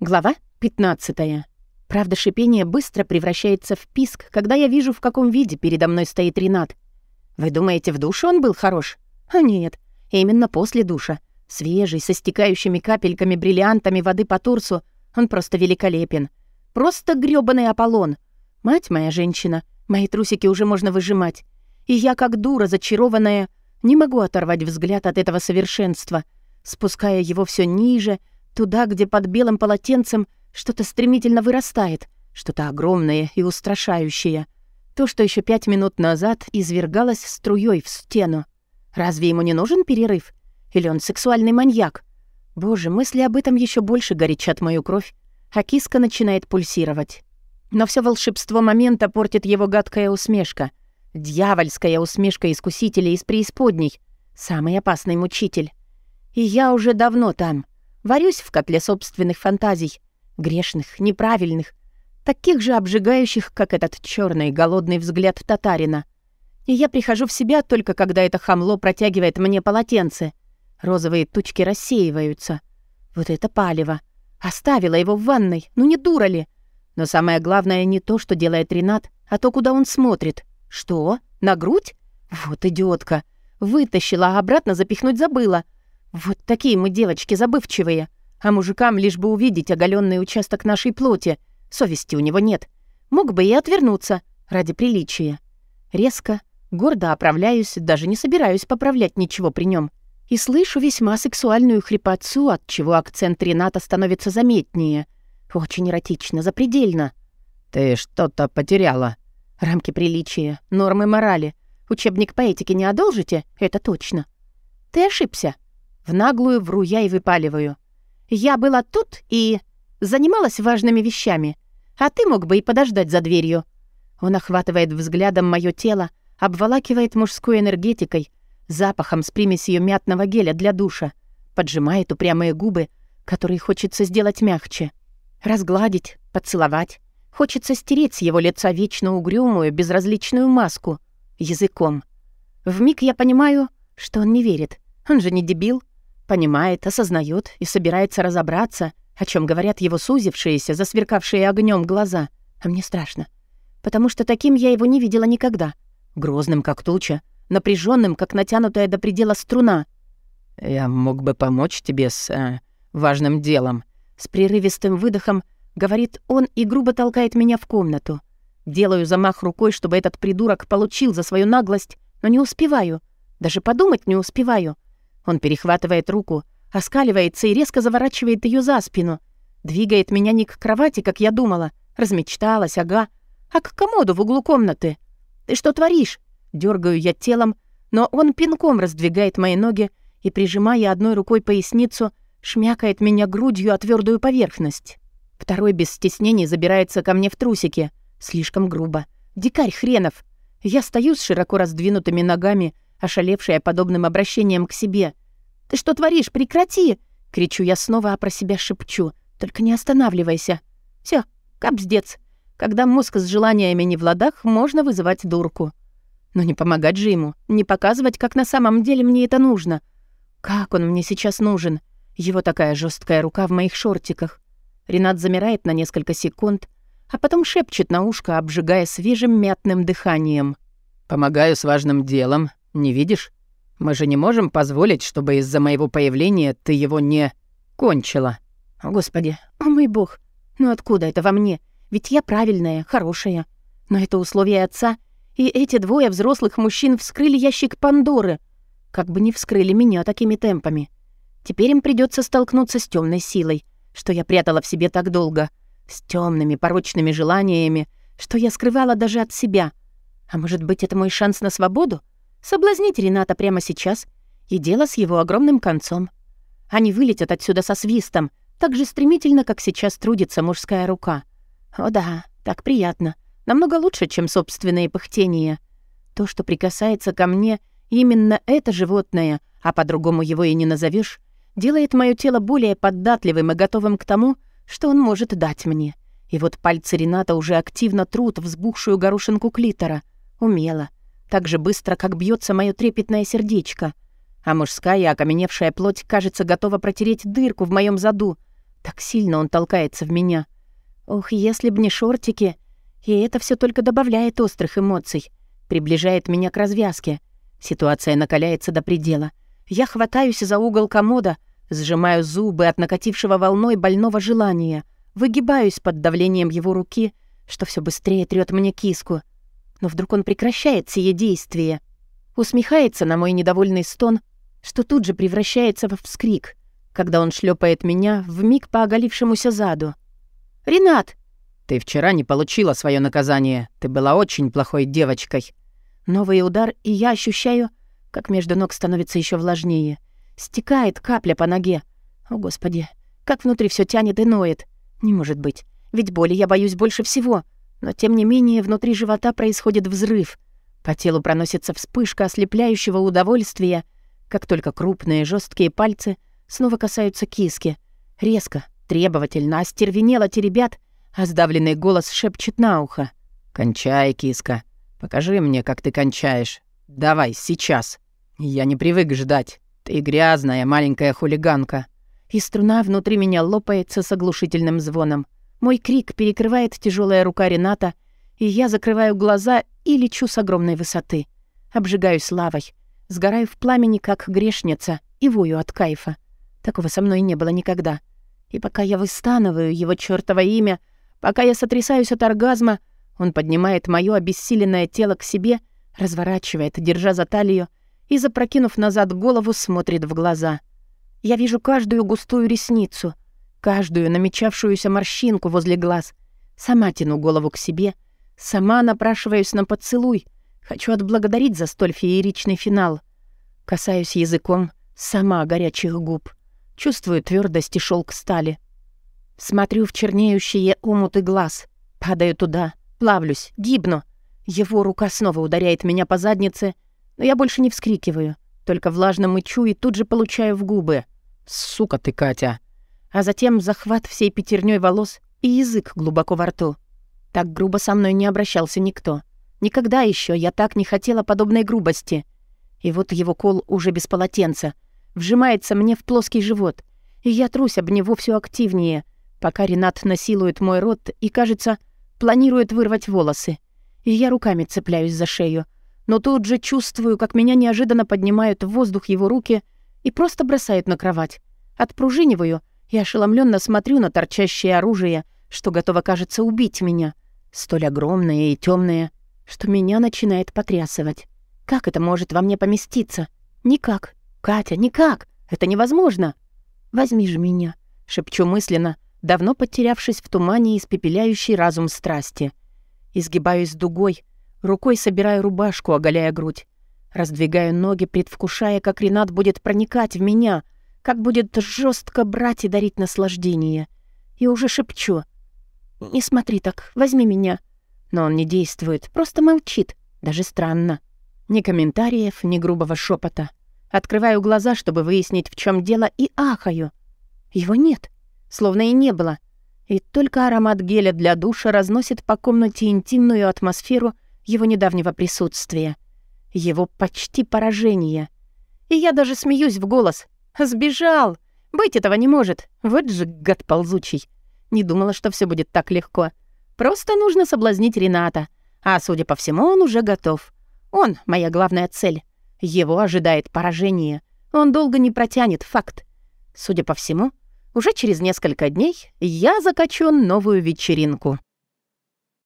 Глава 15. Правда, шипение быстро превращается в писк, когда я вижу, в каком виде передо мной стоит Ренат. Вы думаете, в душе он был хорош? А нет, именно после душа. Свежий, со стекающими капельками бриллиантами воды по турсу, он просто великолепен. Просто грёбаный Аполлон. Мать моя женщина, мои трусики уже можно выжимать. И я, как дура зачарованная, не могу оторвать взгляд от этого совершенства, спуская его все ниже, Туда, где под белым полотенцем что-то стремительно вырастает, что-то огромное и устрашающее. То, что еще пять минут назад извергалось струей в стену. Разве ему не нужен перерыв? Или он сексуальный маньяк? Боже, мысли об этом еще больше горячат мою кровь, а киска начинает пульсировать. Но все волшебство момента портит его гадкая усмешка. Дьявольская усмешка искусителя из преисподней. Самый опасный мучитель. И я уже давно там — Варюсь в котле собственных фантазий, грешных, неправильных, таких же обжигающих, как этот черный голодный взгляд татарина. И я прихожу в себя только когда это хамло протягивает мне полотенце. Розовые тучки рассеиваются. Вот это палево. Оставила его в ванной, ну не дура ли? Но самое главное не то, что делает Ренат, а то, куда он смотрит. Что? На грудь? Вот идиотка. Вытащила, а обратно запихнуть забыла — вот такие мы девочки забывчивые. А мужикам лишь бы увидеть оголенный участок нашей плоти. Совести у него нет. Мог бы и отвернуться ради приличия. Резко, гордо оправляюсь, даже не собираюсь поправлять ничего при нем. И слышу весьма сексуальную хрипотцу, от чего акцент Рената становится заметнее. Очень эротично, запредельно. «Ты что-то потеряла». Рамки приличия, нормы морали. Учебник по этике не одолжите? Это точно. Ты ошибся. В наглую вру я и выпаливаю. Я была тут и... занималась важными вещами. А ты мог бы и подождать за дверью. Он охватывает взглядом мое тело, обволакивает мужской энергетикой, запахом с примесью мятного геля для душа, поджимает упрямые губы, которые хочется сделать мягче. Разгладить, поцеловать. Хочется стереть с его лица вечно угрюмую, безразличную маску. Языком. Вмиг я понимаю, что он не верит. Он же не дебил. Понимает, осознает и собирается разобраться, о чем говорят его сузившиеся, засверкавшие огнем глаза. А мне страшно. Потому что таким я его не видела никогда. Грозным, как туча, напряженным, как натянутая до предела струна. «Я мог бы помочь тебе с э, важным делом». С прерывистым выдохом говорит он и грубо толкает меня в комнату. Делаю замах рукой, чтобы этот придурок получил за свою наглость, но не успеваю. Даже подумать не успеваю — он перехватывает руку, оскаливается и резко заворачивает ее за спину. Двигает меня не к кровати, как я думала. Размечталась, ага. А к комоду в углу комнаты. «Ты что творишь?» Дергаю я телом, но он пинком раздвигает мои ноги и, прижимая одной рукой поясницу, шмякает меня грудью о твердую поверхность. Второй без стеснений забирается ко мне в трусики. Слишком грубо. Дикарь хренов. Я стою с широко раздвинутыми ногами, ошалевшая подобным обращением к себе. «Ты что творишь? Прекрати!» — кричу я снова, а про себя шепчу. «Только не останавливайся!» Все, капздец. Когда мозг с желаниями не в ладах, можно вызывать дурку. Но не помогать же ему, не показывать, как на самом деле мне это нужно. Как он мне сейчас нужен? Его такая жесткая рука в моих шортиках. Ренат замирает на несколько секунд, а потом шепчет на ушко, обжигая свежим мятным дыханием. «Помогаю с важным делом, не видишь? Мы же не можем позволить, чтобы из-за моего появления ты его не кончила». Господи, о мой бог, ну откуда это во мне? Ведь я правильная, хорошая. Но это условие отца, и эти двое взрослых мужчин вскрыли ящик Пандоры. Как бы не вскрыли меня такими темпами. Теперь им придется столкнуться с темной силой, что я прятала в себе так долго, с темными порочными желаниями, что я скрывала даже от себя. А может быть, это мой шанс на свободу? Соблазнить Рената прямо сейчас, и дело с его огромным концом. Они вылетят отсюда со свистом, так же стремительно, как сейчас трудится мужская рука. О да, так приятно. Намного лучше, чем собственные пыхтения. То, что прикасается ко мне, именно это животное, а по-другому его и не назовешь, делает мое тело более податливым и готовым к тому, что он может дать мне. И вот пальцы Рената уже активно трут взбухшую горошинку клитора. Умело, так же быстро, как бьется мое трепетное сердечко. А мужская окаменевшая плоть, кажется, готова протереть дырку в моем заду. Так сильно он толкается в меня. Ох, если б не шортики. И это все только добавляет острых эмоций. Приближает меня к развязке. Ситуация накаляется до предела. Я хватаюсь за угол комода, сжимаю зубы от накатившего волной больного желания, выгибаюсь под давлением его руки, что все быстрее трёт мне киску. Но вдруг он прекращает сие действие. Усмехается на мой недовольный стон, что тут же превращается в вскрик, когда он шлепает меня в миг по оголившемуся заду. «Ренат!» «Ты вчера не получила свое наказание. Ты была очень плохой девочкой». Новый удар, и я ощущаю, как между ног становится еще влажнее. Стекает капля по ноге. О, Господи, как внутри все тянет и ноет. Не может быть, ведь боли я боюсь больше всего. Но тем не менее внутри живота происходит взрыв. По телу проносится вспышка ослепляющего удовольствия, как только крупные жесткие пальцы снова касаются киски. Резко, требовательно, остервенело теребят, а сдавленный голос шепчет на ухо. «Кончай, киска. Покажи мне, как ты кончаешь. Давай, сейчас. Я не привык ждать. Ты грязная маленькая хулиганка». И струна внутри меня лопается с оглушительным звоном. Мой крик перекрывает тяжелая рука Рената, и я закрываю глаза и лечу с огромной высоты. Обжигаюсь лавой, сгораю в пламени, как грешница, и вою от кайфа. Такого со мной не было никогда. И пока я выстанываю его чёртово имя, пока я сотрясаюсь от оргазма, он поднимает моё обессиленное тело к себе, разворачивает, держа за талию, и, запрокинув назад голову, смотрит в глаза. Я вижу каждую густую ресницу, каждую намечавшуюся морщинку возле глаз. Сама тяну голову к себе, сама напрашиваюсь на поцелуй. Хочу отблагодарить за столь фееричный финал. Касаюсь языком сама горячих губ. Чувствую твердость и шелк стали. Смотрю в чернеющие омуты глаз. Падаю туда, плавлюсь, гибну. Его рука снова ударяет меня по заднице, но я больше не вскрикиваю, только влажно мычу и тут же получаю в губы. «Сука ты, Катя!» А затем захват всей пятерней волос и язык глубоко во рту. Так грубо со мной не обращался никто. Никогда еще я так не хотела подобной грубости. И вот его кол уже без полотенца. Вжимается мне в плоский живот. И я трусь об него все активнее, пока Ренат насилует мой рот и, кажется, планирует вырвать волосы и я руками цепляюсь за шею. Но тут же чувствую, как меня неожиданно поднимают в воздух его руки и просто бросают на кровать. Отпружиниваю и ошеломленно смотрю на торчащее оружие, что готово, кажется, убить меня. Столь огромное и темное, что меня начинает потрясывать. Как это может во мне поместиться? Никак. Катя, никак. Это невозможно. Возьми же меня, шепчу мысленно, давно потерявшись в тумане испепеляющий разум страсти. Изгибаюсь дугой, рукой собираю рубашку, оголяя грудь. Раздвигаю ноги, предвкушая, как Ренат будет проникать в меня, как будет жестко брать и дарить наслаждение. И уже шепчу. «Не смотри так, возьми меня». Но он не действует, просто молчит. Даже странно. Ни комментариев, ни грубого шепота. Открываю глаза, чтобы выяснить, в чем дело, и ахаю. Его нет. Словно и не было. И только аромат геля для душа разносит по комнате интимную атмосферу его недавнего присутствия. Его почти поражение. И я даже смеюсь в голос. «Сбежал! Быть этого не может! Вот же гад ползучий!» Не думала, что все будет так легко. Просто нужно соблазнить Рената. А, судя по всему, он уже готов. Он — моя главная цель. Его ожидает поражение. Он долго не протянет, факт. Судя по всему, уже через несколько дней я закачу новую вечеринку.